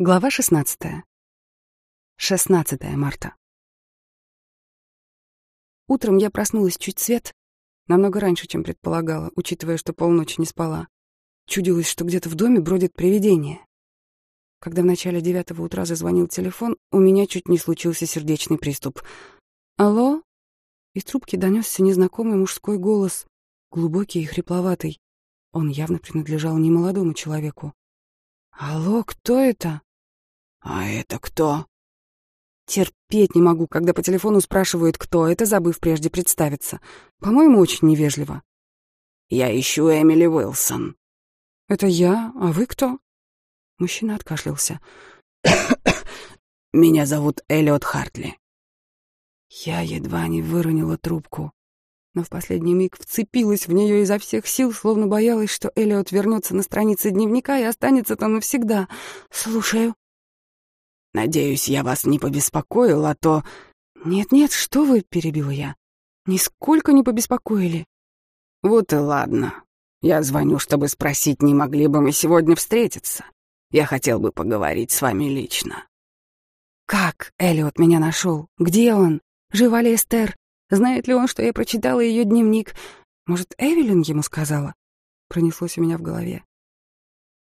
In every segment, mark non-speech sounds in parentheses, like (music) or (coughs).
Глава 16. 16 марта. Утром я проснулась чуть свет, намного раньше, чем предполагала, учитывая, что полночи не спала. Чудилось, что где-то в доме бродит привидение. Когда в начале девятого утра зазвонил телефон, у меня чуть не случился сердечный приступ. «Алло?» Из трубки донесся незнакомый мужской голос, глубокий и хрипловатый. Он явно принадлежал немолодому человеку. «Алло, кто это?» «А это кто?» Терпеть не могу, когда по телефону спрашивают, кто это, забыв прежде представиться. По-моему, очень невежливо. «Я ищу Эмили Уилсон». «Это я? А вы кто?» Мужчина откашлялся. (coughs) «Меня зовут Эллиот Хартли». Я едва не выронила трубку, но в последний миг вцепилась в нее изо всех сил, словно боялась, что Эллиот вернется на страницы дневника и останется там навсегда. «Слушаю». Надеюсь, я вас не побеспокоил, а то...» «Нет-нет, что вы», — перебила я. «Нисколько не побеспокоили». «Вот и ладно. Я звоню, чтобы спросить, не могли бы мы сегодня встретиться. Я хотел бы поговорить с вами лично». «Как Эллиот меня нашел? Где он? Жива ли Эстер? Знает ли он, что я прочитала ее дневник? Может, Эвелин ему сказала?» Пронеслось у меня в голове.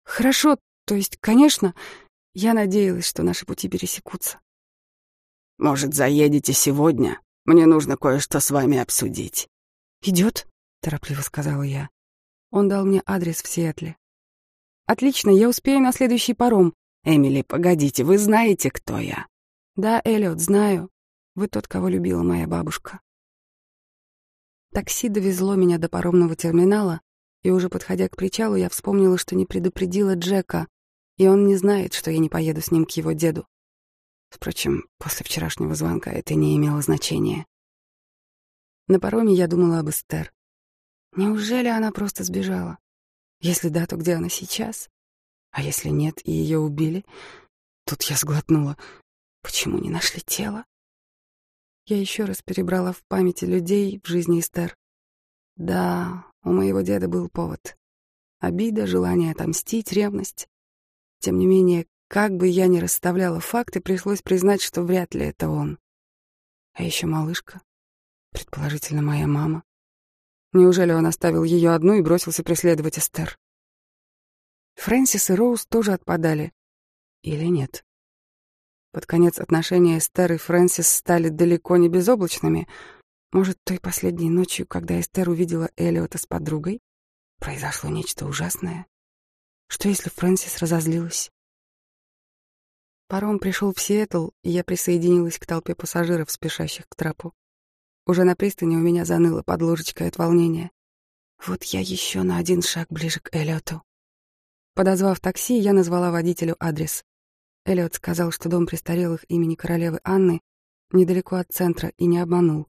«Хорошо, то есть, конечно, я надеялась, что наши пути пересекутся. «Может, заедете сегодня? Мне нужно кое-что с вами обсудить». «Идет?» — торопливо сказала я. Он дал мне адрес в Сиэтле. «Отлично, я успею на следующий паром». «Эмили, погодите, вы знаете, кто я?» «Да, Эллиот, знаю. Вы тот, кого любила моя бабушка». Такси довезло меня до паромного терминала, и уже подходя к причалу, я вспомнила, что не предупредила Джека, и он не знает, что я не поеду с ним к его деду. Впрочем, после вчерашнего звонка это не имело значения. На пароме я думала об Эстер. Неужели она просто сбежала? Если да, то где она сейчас? А если нет, и ее убили? Тут я сглотнула. Почему не нашли тело? Я еще раз перебрала в памяти людей в жизни Эстер. Да, у моего деда был повод. Обида, желание отомстить, ревность. Тем не менее, как бы я ни расставляла факты, пришлось признать, что вряд ли это он. А еще малышка, предположительно моя мама. Неужели он оставил ее одну и бросился преследовать Эстер? Фрэнсис и Роуз тоже отпадали. Или нет? Под конец отношения Эстер и Фрэнсис стали далеко не безоблачными. Может, той последней ночью, когда Эстер увидела Эллиота с подругой, произошло нечто ужасное? Что если Фрэнсис разозлилась? Паром пришел в Сиэтл, и я присоединилась к толпе пассажиров, спешащих к трапу. Уже на пристани у меня заныло под ложечкой от волнения. Вот я еще на один шаг ближе к Эллиоту. Подозвав такси, я назвала водителю адрес. Эллиот сказал, что дом престарелых имени королевы Анны недалеко от центра, и не обманул.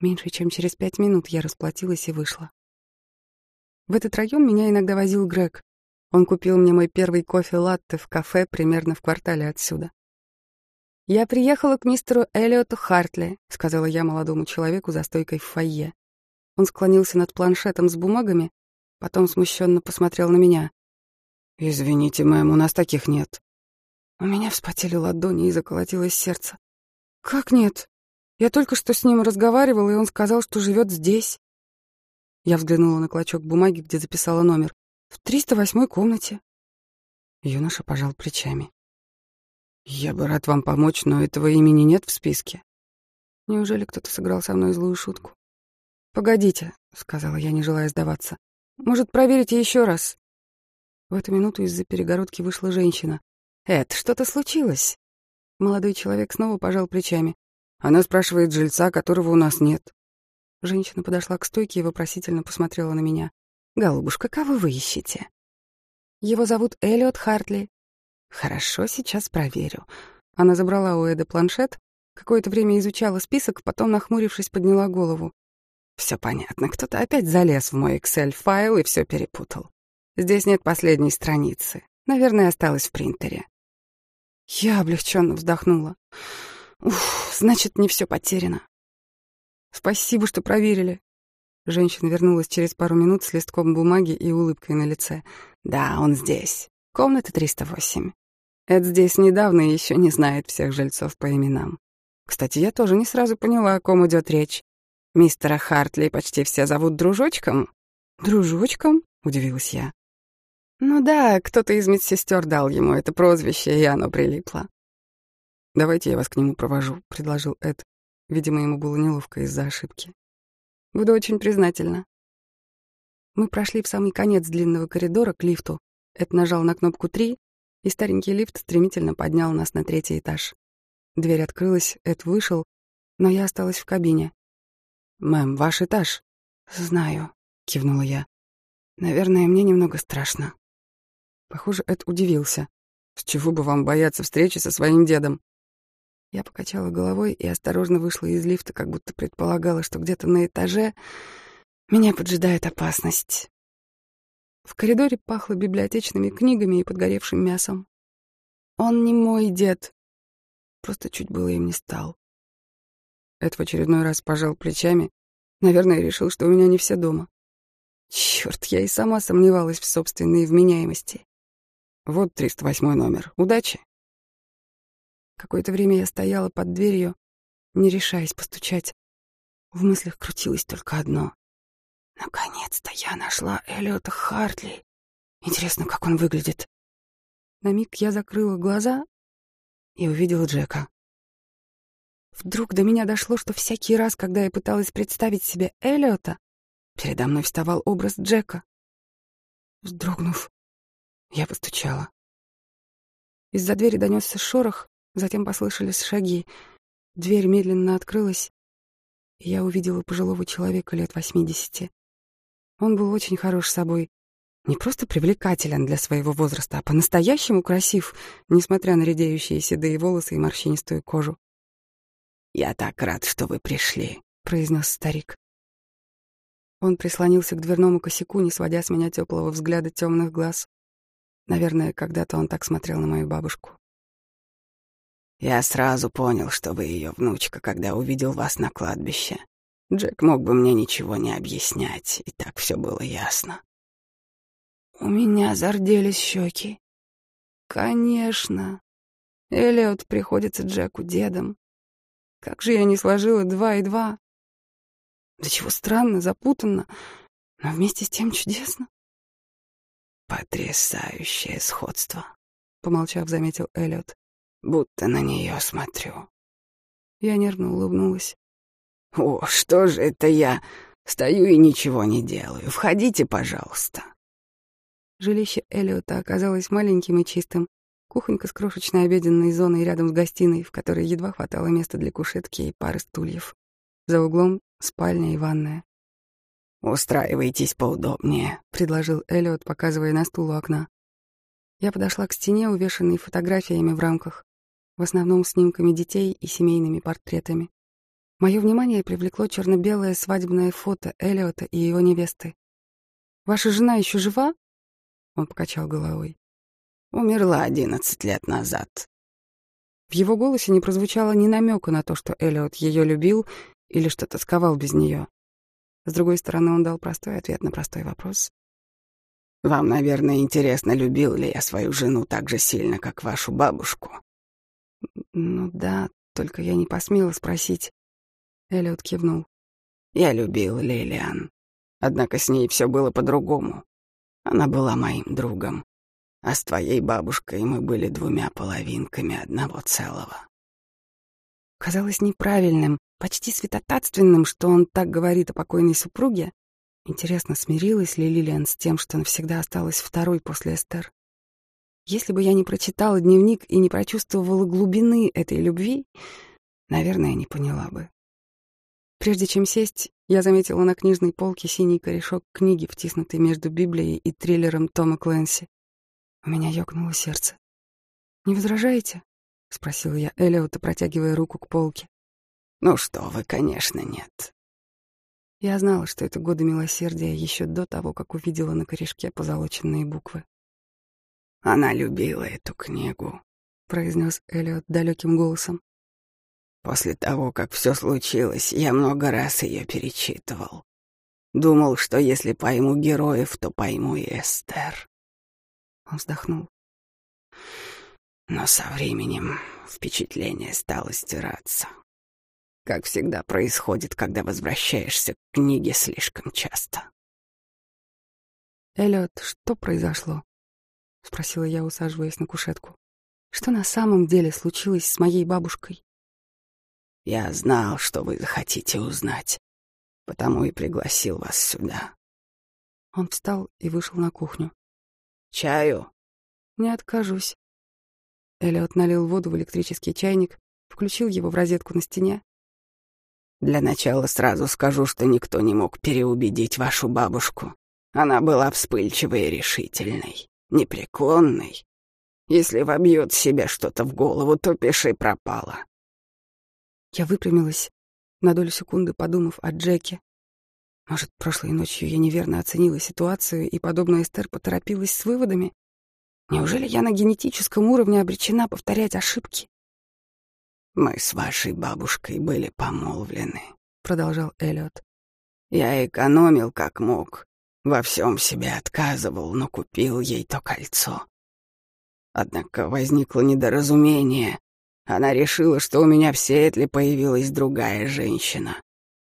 Меньше чем через пять минут я расплатилась и вышла. В этот район меня иногда возил Грег, он купил мне мой первый кофе-латте в кафе примерно в квартале отсюда. «Я приехала к мистеру Эллиоту Хартли», — сказала я молодому человеку за стойкой в фойе. Он склонился над планшетом с бумагами, потом смущенно посмотрел на меня. «Извините, мэм, у нас таких нет». У меня вспотели ладони и заколотилось сердце. «Как нет? Я только что с ним разговаривала, и он сказал, что живет здесь». Я взглянула на клочок бумаги, где записала номер. В 308 комнате. Юноша пожал плечами. Я бы рад вам помочь, но этого имени нет в списке. Неужели кто-то сыграл со мной злую шутку? Погодите, сказала я, не желая сдаваться. Может, проверите еще раз? В эту минуту из-за перегородки вышла женщина. «Эд, что-то случилось?» Молодой человек снова пожал плечами. Она спрашивает жильца, которого у нас нет. Женщина подошла к стойке и вопросительно посмотрела на меня. «Голубушка, кого вы ищете?» «Его зовут Эллиот Хартли». «Хорошо, сейчас проверю». Она забрала у Эда планшет, какое-то время изучала список, потом, нахмурившись, подняла голову. Все понятно, кто-то опять залез в мой Excel-файл и все перепутал. Здесь нет последней страницы. Наверное, осталось в принтере». Я облегченно вздохнула. Уф, значит, не все потеряно. Спасибо, что проверили. Женщина вернулась через пару минут с листком бумаги и улыбкой на лице. «Да, он здесь. Комната 308. Эд здесь недавно и еще не знает всех жильцов по именам. Кстати, я тоже не сразу поняла, о ком идет речь. Мистера Хартли почти все зовут дружочком. Дружочком? Удивилась я. Ну да, кто-то из медсестер дал ему это прозвище, и оно прилипло. «Давайте я вас к нему провожу», — предложил Эд. Видимо, ему было неловко из-за ошибки. «Буду очень признательна». Мы прошли в самый конец длинного коридора к лифту. Эд нажал на кнопку три, и старенький лифт стремительно поднял нас на третий этаж. Дверь открылась, Эд вышел, но я осталась в кабине. «Мэм, ваш этаж?» «Знаю», — кивнула я. «Наверное, мне немного страшно». Похоже, Эд удивился. «С чего бы вам бояться встречи со своим дедом?» Я покачала головой и осторожно вышла из лифта, как будто предполагала, что где-то на этаже меня поджидает опасность. В коридоре пахло библиотечными книгами и подгоревшим мясом. Он не мой дед. Просто чуть было им не стал. Эд в очередной раз пожал плечами. Наверное, решил, что у меня не все дома. Черт, я и сама сомневалась в собственной вменяемости. Вот 308 номер. Удачи. Какое-то время я стояла под дверью, не решаясь постучать. В мыслях крутилось только одно. Наконец-то я нашла Эллиота Хартли. Интересно, как он выглядит. На миг я закрыла глаза и увидела Джека. Вдруг до меня дошло, что всякий раз, когда я пыталась представить себе Эллиота, передо мной вставал образ Джека. Вздрогнув, я постучала. Из-за двери донесся шорох, затем послышались шаги. Дверь медленно открылась, и я увидела пожилого человека лет восьмидесяти. Он был очень хорош собой. Не просто привлекателен для своего возраста, а по-настоящему красив, несмотря на редеющие седые волосы и морщинистую кожу. «Я так рад, что вы пришли», — произнес старик. Он прислонился к дверному косяку, не сводя с меня теплого взгляда темных глаз. Наверное, когда-то он так смотрел на мою бабушку. «Я сразу понял, что вы ее внучка, когда увидел вас на кладбище. Джек мог бы мне ничего не объяснять, и так все было ясно. У меня зарделись щеки. Конечно. Элliot приходится Джеку дедом. Как же я не сложила два и два. Да чего странно, запутанно, но вместе с тем чудесно. Потрясающее сходство, помолчав, заметил Эллиот. Будто на нее смотрю. Я нервно улыбнулась. «О, что же это я? Стою и ничего не делаю. Входите, пожалуйста». Жилище Эллиота оказалось маленьким и чистым. Кухонька с крошечной обеденной зоной рядом с гостиной, в которой едва хватало места для кушетки и пары стульев. За углом — спальня и ванная. «Устраивайтесь поудобнее», — предложил Эллиот, показывая на стул у окна. Я подошла к стене, увешанной фотографиями в рамках, в основном снимками детей и семейными портретами. Мое внимание привлекло черно-белое свадебное фото Элиота и его невесты. «Ваша жена еще жива?» Он покачал головой. «Умерла одиннадцать лет назад». В его голосе не прозвучало ни намека на то, что Элиот ее любил или что тосковал без нее. С другой стороны, он дал простой ответ на простой вопрос. «Вам, наверное, интересно, любил ли я свою жену так же сильно, как вашу бабушку?» «Ну да, только я не посмела спросить. Эллиот кивнул. Я любил Лилиан. Однако с ней все было по-другому. Она была моим другом. А с твоей бабушкой мы были двумя половинками одного целого. Казалось неправильным, почти святотатственным, что он так говорит о покойной супруге. Интересно, смирилась ли Лилиан с тем, что навсегда осталась второй после Эстер? Если бы я не прочитала дневник и не прочувствовала глубины этой любви, наверное, не поняла бы. Прежде чем сесть, я заметила на книжной полке синий корешок книги, втиснутый между Библией и триллером Тома Клэнси. У меня ёкнуло сердце. «Не возражаете?» — спросила я Эллиота, протягивая руку к полке. «Ну что вы, конечно, нет». Я знала, что это годы милосердия еще до того, как увидела на корешке позолоченные буквы. «Она любила эту книгу», — произнес Эллиот далеким голосом. После того, как все случилось, я много раз ее перечитывал. Думал, что если пойму героев, то пойму и Эстер. Он вздохнул. Но со временем впечатление стало стираться. Как всегда происходит, когда возвращаешься к книге слишком часто. «Эллиот, что произошло?» — спросила я, усаживаясь на кушетку. «Что на самом деле случилось с моей бабушкой?» «Я знал, что вы захотите узнать, потому и пригласил вас сюда». Он встал и вышел на кухню. «Чаю?» «Не откажусь». Эллиот налил воду в электрический чайник, включил его в розетку на стене. «Для начала сразу скажу, что никто не мог переубедить вашу бабушку. Она была вспыльчивой и решительной, непреклонной. Если вобьет себе что-то в голову, то пиши пропало». Я выпрямилась, на долю секунды подумав о Джеке. Может, прошлой ночью я неверно оценила ситуацию и, подобно Эстер, поторопилась с выводами? Неужели я на генетическом уровне обречена повторять ошибки? «Мы с вашей бабушкой были помолвлены», — продолжал Эллиот. «Я экономил как мог, во всем себе отказывал, но купил ей то кольцо. Однако возникло недоразумение. Она решила, что у меня в Сиэтле появилась другая женщина.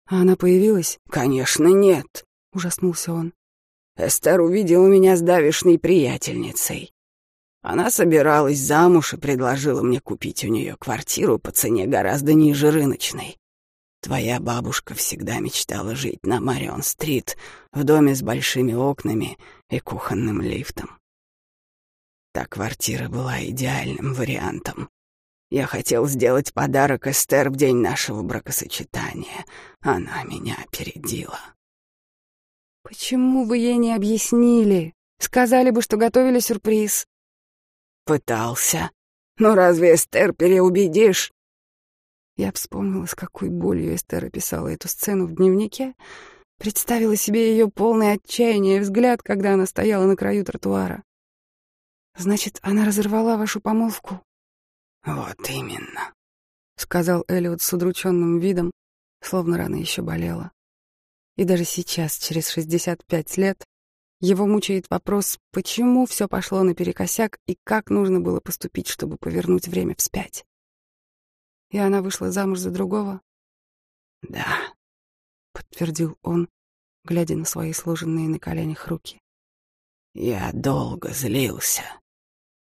А она появилась? Конечно, нет, ужаснулся он. Эстер увидела меня с давишной приятельницей. Она собиралась замуж и предложила мне купить у нее квартиру по цене гораздо ниже рыночной. Твоя бабушка всегда мечтала жить на Марион-стрит, в доме с большими окнами и кухонным лифтом. Та квартира была идеальным вариантом. Я хотел сделать подарок Эстер в день нашего бракосочетания. Она меня опередила. «Почему вы ей не объяснили? Сказали бы, что готовили сюрприз». Пытался. Но разве Эстер переубедишь? Я вспомнила, с какой болью Эстер описала эту сцену в дневнике, представила себе ее полное отчаяние взгляд, когда она стояла на краю тротуара. «Значит, она разорвала вашу помолвку?» «Вот именно», — сказал Эллиот с удрученным видом, словно рана еще болела. И даже сейчас, через шестьдесят пять лет, его мучает вопрос, почему все пошло наперекосяк и как нужно было поступить, чтобы повернуть время вспять. И она вышла замуж за другого? Да, подтвердил он, глядя на свои сложенные на коленях руки. Я долго злился.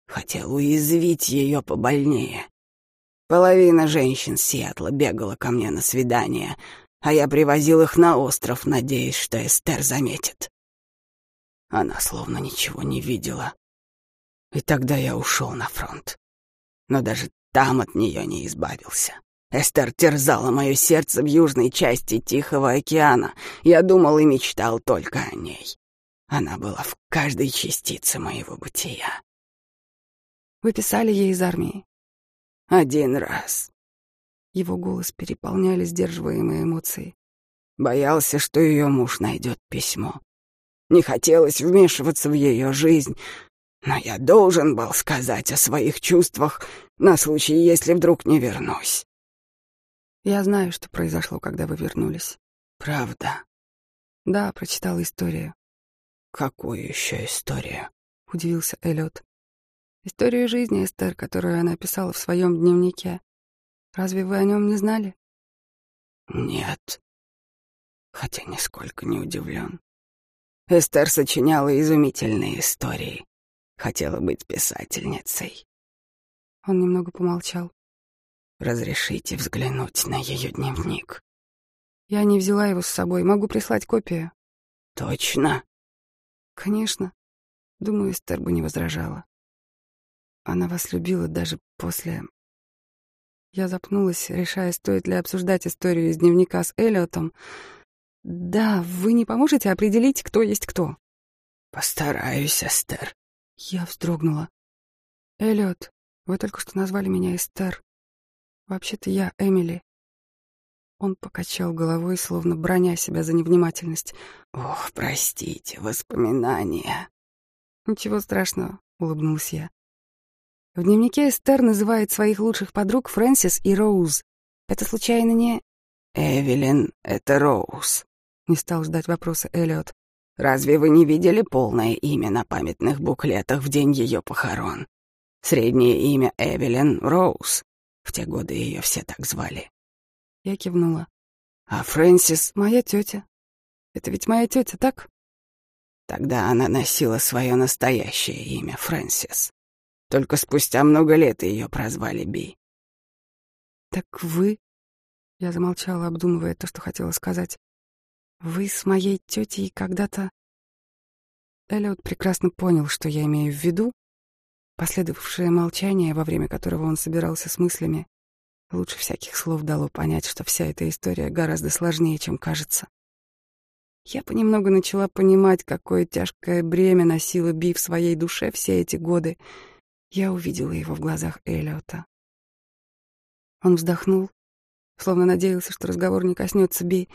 Хотел уязвить ее побольнее. Половина женщин Сиэтла бегала ко мне на свидание, а я привозил их на остров, надеясь, что Эстер заметит. Она словно ничего не видела. И тогда я ушел на фронт. Но даже там от нее не избавился. Эстер терзала мое сердце в южной части Тихого океана. Я думал и мечтал только о ней. Она была в каждой частице моего бытия. Вы писали ей из армии? Один раз. Его голос переполняли сдерживаемые эмоции. Боялся, что ее муж найдет письмо. Не хотелось вмешиваться в ее жизнь, но я должен был сказать о своих чувствах на случай, если вдруг не вернусь. Я знаю, что произошло, когда вы вернулись. Правда? Да, прочитал историю. Какую еще историю? Удивился Эллиот. Историю жизни Эстер, которую она писала в своем дневнике. Разве вы о нем не знали? Нет. Хотя нисколько не удивлен. Эстер сочиняла изумительные истории. Хотела быть писательницей. Он немного помолчал. Разрешите взглянуть на ее дневник. Я не взяла его с собой. Могу прислать копию. Точно? Конечно. Думаю, Эстер бы не возражала. Она вас любила даже после... Я запнулась, решая, стоит ли обсуждать историю из дневника с Эллиотом, да, вы не поможете определить, кто есть кто? Постараюсь, Эстер. Я вздрогнула. Эллиот, вы только что назвали меня Эстер. Вообще-то я Эмили. Он покачал головой, словно броня себя за невнимательность. Ох, простите, воспоминания. Ничего страшного, улыбнулась я. В дневнике Эстер называет своих лучших подруг Фрэнсис и Роуз. Это случайно не... Эвелин — это Роуз. Не стал ждать вопроса Эллиот. «Разве вы не видели полное имя на памятных буклетах в день ее похорон? Среднее имя Эвелин Роуз. В те годы ее все так звали. Я кивнула. А Фрэнсис — моя тетя. Это ведь моя тетя, так? Тогда она носила свое настоящее имя, Фрэнсис. Только спустя много лет ее прозвали Би. «Так вы...» Я замолчала, обдумывая то, что хотела сказать. «Вы с моей тетей когда-то...» Эллиот прекрасно понял, что я имею в виду. Последовавшее молчание, во время которого он собирался с мыслями, лучше всяких слов дало понять, что вся эта история гораздо сложнее, чем кажется. Я понемногу начала понимать, какое тяжкое бремя носила Би в своей душе все эти годы. Я увидела его в глазах Эллиота. Он вздохнул, словно надеялся, что разговор не коснется Би.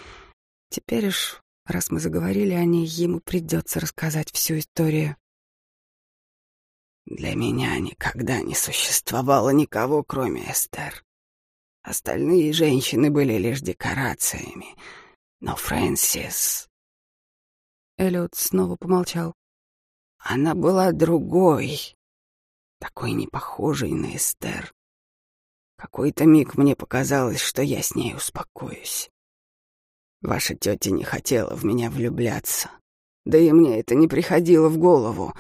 Теперь уж, раз мы заговорили о ней, ему придется рассказать всю историю. Для меня никогда не существовало никого, кроме Эстер. Остальные женщины были лишь декорациями. Но Фрэнсис... Эллиот снова помолчал. Она была другой, такой не похожей на Эстер. Какой-то миг мне показалось, что я с ней успокоюсь. Ваша тетя не хотела в меня влюбляться. Да и мне это не приходило в голову.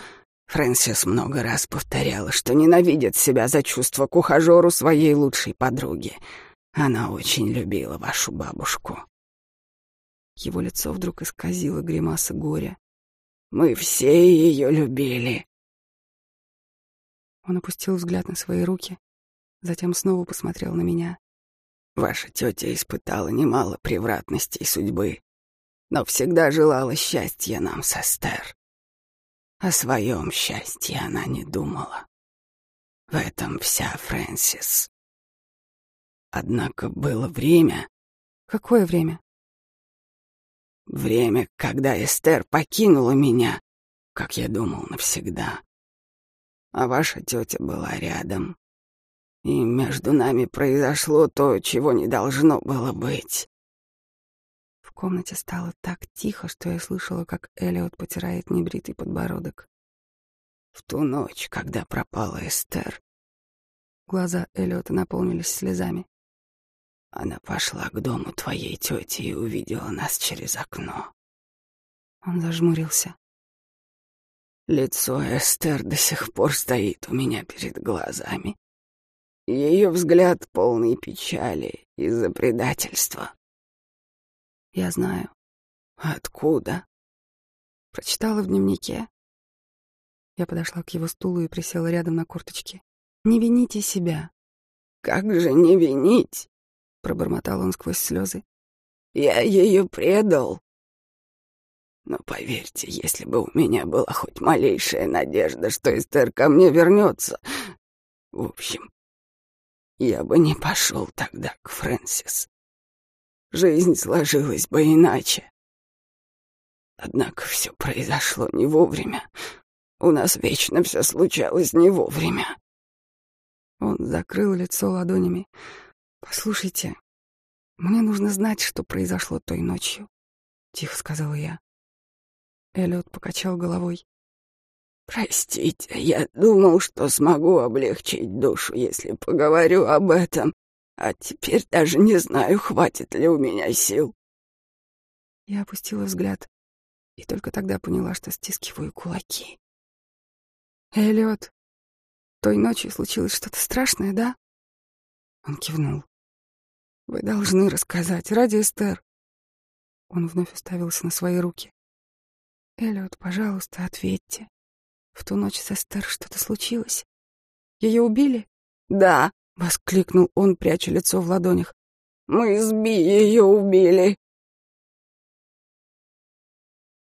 Фрэнсис много раз повторяла, что ненавидит себя за чувство к ухажеру своей лучшей подруги. Она очень любила вашу бабушку. Его лицо вдруг исказило гримаса горя. Мы все ее любили. Он опустил взгляд на свои руки, затем снова посмотрел на меня. Ваша тетя испытала немало превратностей судьбы, но всегда желала счастья нам с Эстер. О своем счастье она не думала. В этом вся Фрэнсис. Однако было время... Какое время? Время, когда Эстер покинула меня, как я думал, навсегда. А ваша тетя была рядом, и между нами произошло то, чего не должно было быть. В комнате стало так тихо, что я слышала, как Элиот потирает небритый подбородок. В ту ночь, когда пропала Эстер, глаза Элиота наполнились слезами. Она пошла к дому твоей тети и увидела нас через окно. Он зажмурился. Лицо Эстер до сих пор стоит у меня перед глазами. Ее взгляд полный печали из-за предательства. Я знаю. Откуда? Прочитала в дневнике. Я подошла к его стулу и присела рядом на корточки. Не вините себя. Как же не винить? Пробормотал он сквозь слезы. Я ее предал. Но поверьте, если бы у меня была хоть малейшая надежда, что Эстер ко мне вернется... В общем, я бы не пошел тогда к Фрэнсис. Жизнь сложилась бы иначе. Однако все произошло не вовремя. У нас вечно все случалось не вовремя. Он закрыл лицо ладонями. «Послушайте, мне нужно знать, что произошло той ночью», — тихо сказала я. Эллиот покачал головой. «Простите, я думал, что смогу облегчить душу, если поговорю об этом, а теперь даже не знаю, хватит ли у меня сил». Я опустила взгляд и только тогда поняла, что стискиваю кулаки. «Эллиот, той ночью случилось что-то страшное, да?» Он кивнул. «Вы должны рассказать, ради Эстер». Он вновь уставился на свои руки. «Эллиот, пожалуйста, ответьте. В ту ночь с Эстер что-то случилось? Ее убили? Да, воскликнул он, пряча лицо в ладонях. Мы с Би ее убили.